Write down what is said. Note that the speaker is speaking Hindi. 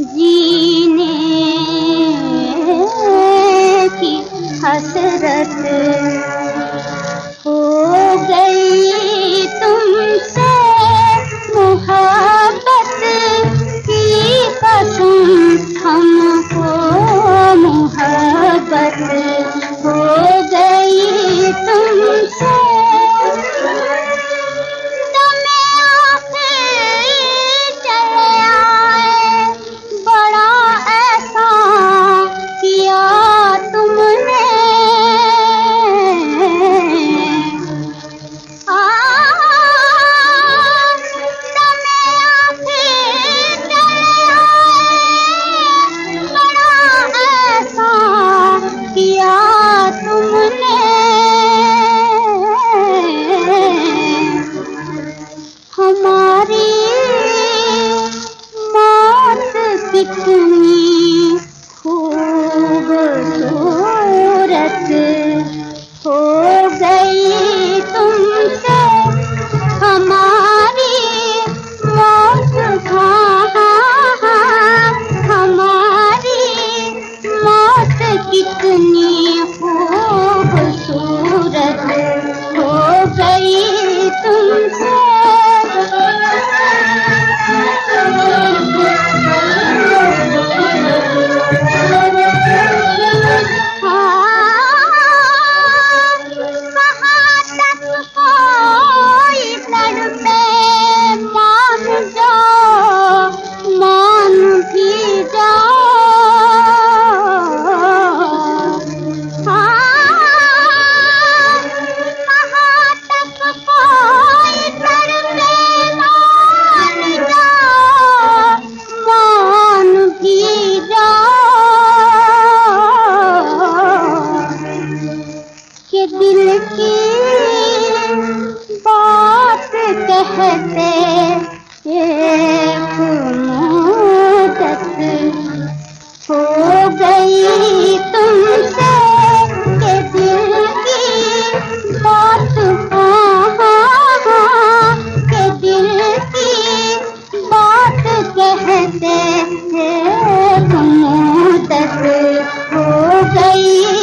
जीने की हसरत हो गई तुमसे मोहब्बत की कसम हमको मोहब्बत हो गई तुमसे कहते एक मुदत हो गई तुमसे के दिल की बात। के दिल की बात कहते हो गई।